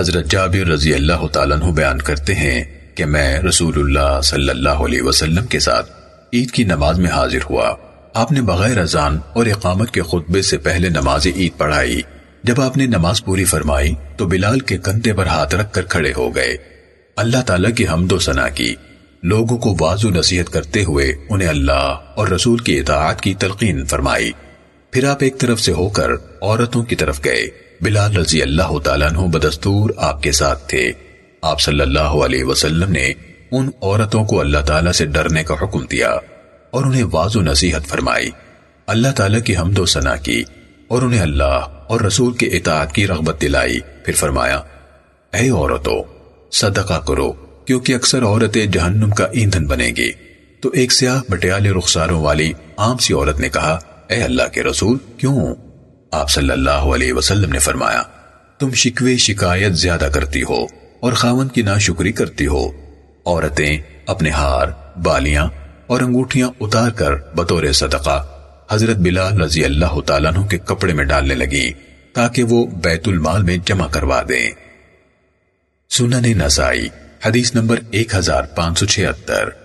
حضرت جابر رضی اللہ تعالیٰ عنہ بیان کرتے ہیں کہ میں رسول اللہ صلی اللہ علیہ وسلم کے ساتھ عید کی نماز میں حاضر ہوا۔ آپ نے بغیر ازان اور اقامت کے خطبے سے پہلے نماز عید پڑھائی۔ جب آپ نے نماز پوری فرمائی تو بلال کے کندھے پر ہاتھ رکھ کر کھڑے ہو گئے۔ اللہ تعالیٰ کی حمد و ثنا کی۔ لوگوں کو واضح نصیحت کرتے ہوئے انہیں اللہ اور رسول کی اطاعت کی تلقین فرمائی۔ پھر آپ ایک طرف سے ہو کر عورتوں کی طرف گئے۔ بلال رضی اللہ تعالیٰ عنہ بدستور آپ کے ساتھ تھے۔ آپ صلی اللہ علیہ وسلم نے ان عورتوں کو اللہ تعالیٰ سے ڈرنے کا حکم دیا اور انہیں واض و نصیحت فرمائی۔ اللہ تعالیٰ کی حمد و ثنا کی اور انہیں اللہ اور رسول کے اطاعت کی رغبت دلائی۔ پھر فرمایا، اے عورتوں، صدقہ کرو، کیونکہ اکثر عورتیں جہنم کا ایندھن بنے گی۔ تو ایک سیاہ بٹیالے رخساروں والی عام سی عورت نے کہا، اے اللہ کے رسول، کیوں؟ آپ صلی اللہ علیہ وسلم نے فرمایا، تم شکوے شکایت زیادہ کرتی ہو اور خاون کی ناشکری کرتی ہو۔ عورتیں اپنے ہار، بالیاں اور انگوٹھیاں اتار کر بطور صدقہ حضرت بلال رضی اللہ تعالیٰ عنہ کے کپڑے میں ڈالنے لگی تاکہ وہ بیت المال میں جمع کروا دیں۔ سنن نسائی، حدیث نمبر ایک ہزار پانچ سو چھہتر۔